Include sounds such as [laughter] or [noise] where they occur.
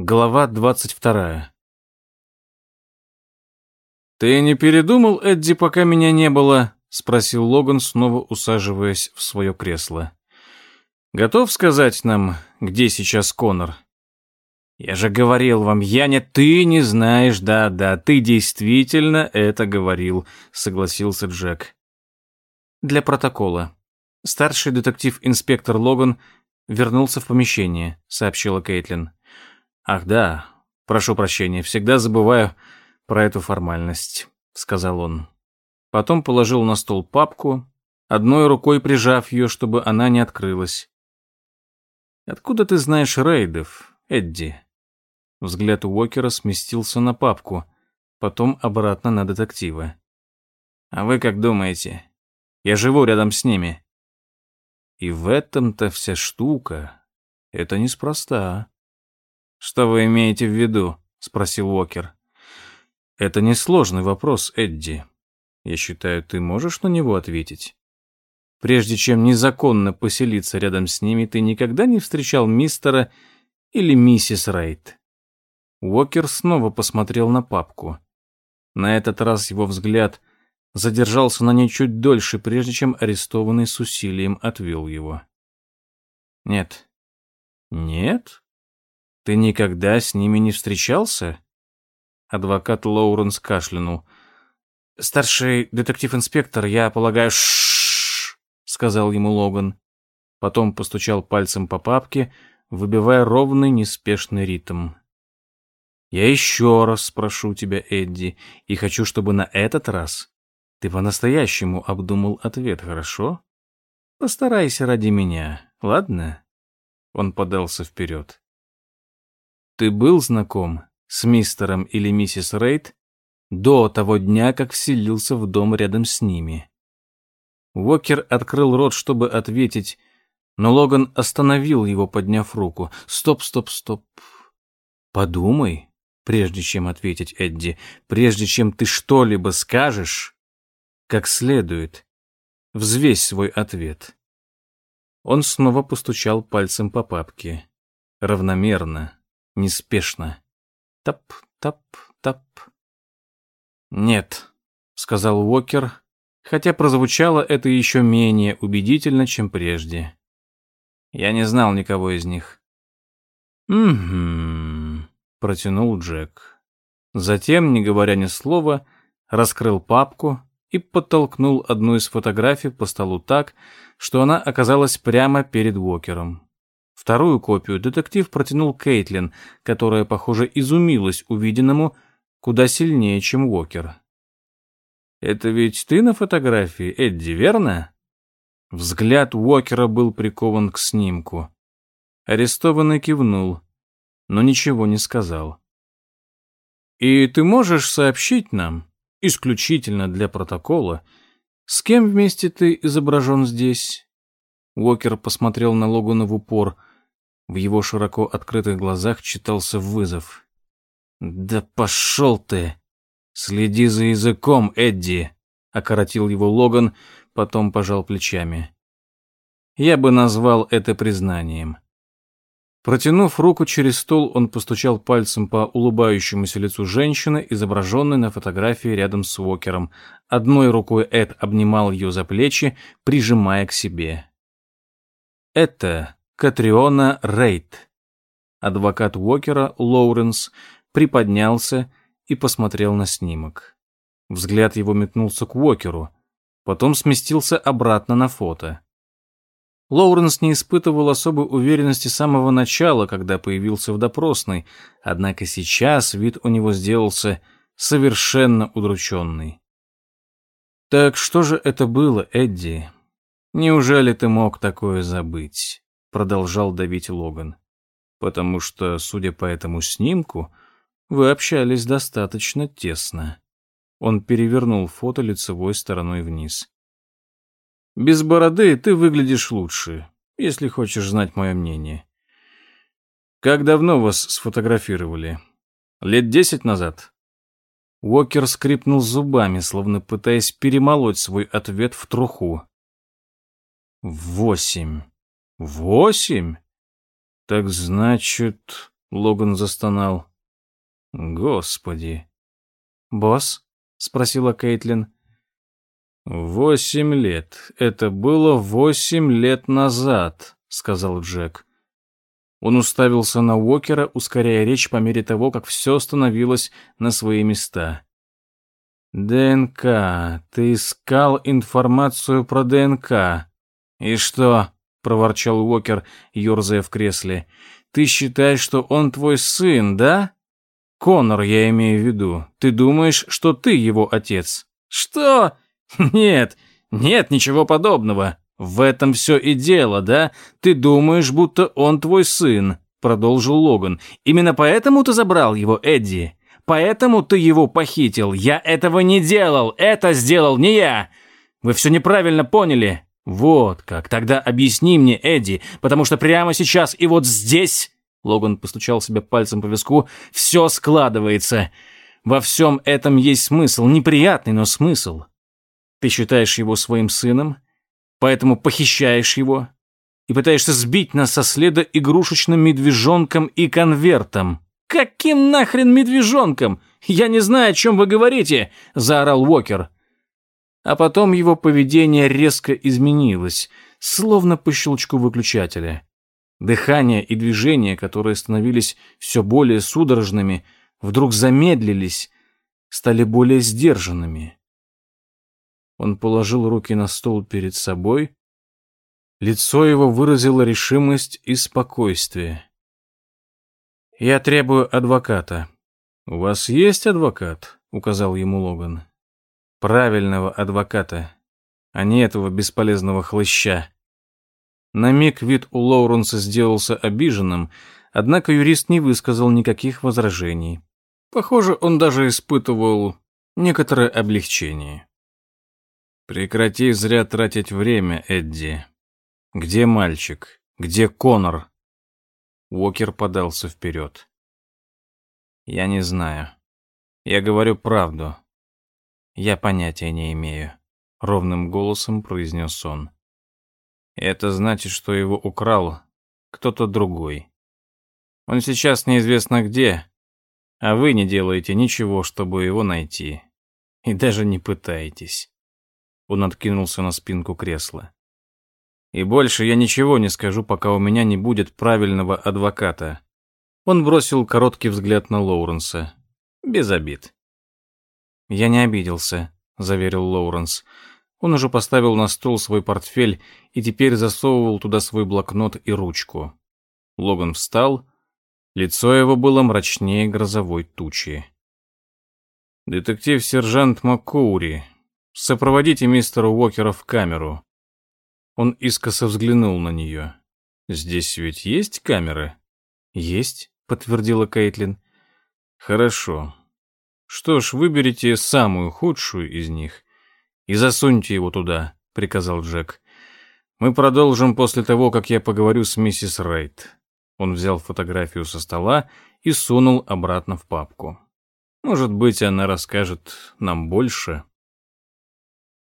Глава двадцать вторая. «Ты не передумал, Эдди, пока меня не было?» — спросил Логан, снова усаживаясь в свое кресло. «Готов сказать нам, где сейчас Конор?» «Я же говорил вам, я не ты не знаешь, да-да, ты действительно это говорил», — согласился Джек. Для протокола. Старший детектив-инспектор Логан вернулся в помещение, сообщила Кейтлин. «Ах да, прошу прощения, всегда забываю про эту формальность», — сказал он. Потом положил на стол папку, одной рукой прижав ее, чтобы она не открылась. «Откуда ты знаешь рейдов, Эдди?» Взгляд Уокера сместился на папку, потом обратно на детектива. «А вы как думаете? Я живу рядом с ними». И в этом-то вся штука. Это неспроста. «Что вы имеете в виду?» — спросил Уокер. «Это несложный вопрос, Эдди. Я считаю, ты можешь на него ответить. Прежде чем незаконно поселиться рядом с ними, ты никогда не встречал мистера или миссис Райт?» Уокер снова посмотрел на папку. На этот раз его взгляд задержался на ней чуть дольше, прежде чем арестованный с усилием отвел его. «Нет». «Нет?» Ты никогда с ними не встречался? Адвокат Лоуренс кашлянул. Старший детектив-инспектор, я полагаю, ш сказал ему Логан. Потом постучал пальцем по папке, выбивая ровный, неспешный ритм. Я еще раз спрошу тебя, Эдди, и хочу, чтобы на этот раз ты по-настоящему обдумал ответ, хорошо? Постарайся ради меня, ладно? Он подался вперед. Ты был знаком с мистером или миссис Рейд до того дня, как вселился в дом рядом с ними? Уокер открыл рот, чтобы ответить, но Логан остановил его, подняв руку. «Стоп, стоп, стоп. Подумай, прежде чем ответить Эдди, прежде чем ты что-либо скажешь, как следует. Взвесь свой ответ». Он снова постучал пальцем по папке. Равномерно, неспешно. Тап, тап, тап. «Нет», — сказал Уокер, хотя прозвучало это еще менее убедительно, чем прежде. Я не знал никого из них. «Угу», — протянул Джек. Затем, не говоря ни слова, раскрыл папку и подтолкнул одну из фотографий по столу так, что она оказалась прямо перед Уокером. Вторую копию детектив протянул Кейтлин, которая, похоже, изумилась увиденному куда сильнее, чем Уокер. «Это ведь ты на фотографии, Эдди, верно?» Взгляд Уокера был прикован к снимку. Арестованный кивнул, но ничего не сказал. «И ты можешь сообщить нам, исключительно для протокола, с кем вместе ты изображен здесь?» Уокер посмотрел на Логана в упор – в его широко открытых глазах читался вызов. «Да пошел ты! Следи за языком, Эдди!» — окоротил его Логан, потом пожал плечами. Я бы назвал это признанием. Протянув руку через стол, он постучал пальцем по улыбающемуся лицу женщины, изображенной на фотографии рядом с Уокером. Одной рукой Эд обнимал ее за плечи, прижимая к себе. Это Катриона Рейт. Адвокат Уокера, Лоуренс, приподнялся и посмотрел на снимок. Взгляд его метнулся к Уокеру, потом сместился обратно на фото. Лоуренс не испытывал особой уверенности с самого начала, когда появился в допросной, однако сейчас вид у него сделался совершенно удрученный. «Так что же это было, Эдди? Неужели ты мог такое забыть?» Продолжал давить Логан. Потому что, судя по этому снимку, вы общались достаточно тесно. Он перевернул фото лицевой стороной вниз. Без бороды ты выглядишь лучше, если хочешь знать мое мнение. Как давно вас сфотографировали? Лет десять назад? Уокер скрипнул зубами, словно пытаясь перемолоть свой ответ в труху. Восемь. Восемь? Так значит... Логан застонал. Господи. «Босс?» — спросила Кейтлин. «Восемь лет. Это было восемь лет назад», — сказал Джек. Он уставился на Уокера, ускоряя речь по мере того, как все становилось на свои места. «ДНК. Ты искал информацию про ДНК. И что?» — проворчал Уокер, ерзая в кресле. «Ты считаешь, что он твой сын, да? Конор, я имею в виду. Ты думаешь, что ты его отец?» «Что? [laughs] Нет, нет, ничего подобного. В этом все и дело, да? Ты думаешь, будто он твой сын», — продолжил Логан. «Именно поэтому ты забрал его, Эдди? Поэтому ты его похитил? Я этого не делал, это сделал не я. Вы все неправильно поняли. Вот как. Тогда объясни мне, Эдди, потому что прямо сейчас и вот здесь...» Логан постучал себя пальцем по виску. «Все складывается. Во всем этом есть смысл. Неприятный, но смысл. Ты считаешь его своим сыном, поэтому похищаешь его и пытаешься сбить нас со следа игрушечным медвежонком и конвертом. Каким нахрен медвежонком? Я не знаю, о чем вы говорите, заорал Уокер. А потом его поведение резко изменилось, словно по щелчку выключателя. Дыхание и движения, которые становились все более судорожными, вдруг замедлились, стали более сдержанными. Он положил руки на стол перед собой. Лицо его выразило решимость и спокойствие. «Я требую адвоката». «У вас есть адвокат?» — указал ему Логан. «Правильного адвоката, а не этого бесполезного хлыща». На миг вид у Лоуренса сделался обиженным, однако юрист не высказал никаких возражений. Похоже, он даже испытывал некоторое облегчение. Прекрати зря тратить время, Эдди. Где мальчик? Где Конор? Уокер подался вперед. Я не знаю. Я говорю правду. Я понятия не имею, ровным голосом произнес он. Это значит, что его украл кто-то другой. Он сейчас неизвестно где, а вы не делаете ничего, чтобы его найти. И даже не пытаетесь. Он откинулся на спинку кресла. И больше я ничего не скажу, пока у меня не будет правильного адвоката. Он бросил короткий взгляд на Лоуренса. Без обид. Я не обиделся, заверил Лоуренс. Он уже поставил на стол свой портфель и теперь засовывал туда свой блокнот и ручку. Логан встал. Лицо его было мрачнее грозовой тучи. «Детектив-сержант Маккоури, Сопроводите мистера Уокера в камеру». Он искоса взглянул на нее. «Здесь ведь есть камеры?» «Есть», — подтвердила Кейтлин. «Хорошо. Что ж, выберите самую худшую из них и засуньте его туда», — приказал Джек. «Мы продолжим после того, как я поговорю с миссис Райт». Он взял фотографию со стола и сунул обратно в папку. «Может быть, она расскажет нам больше».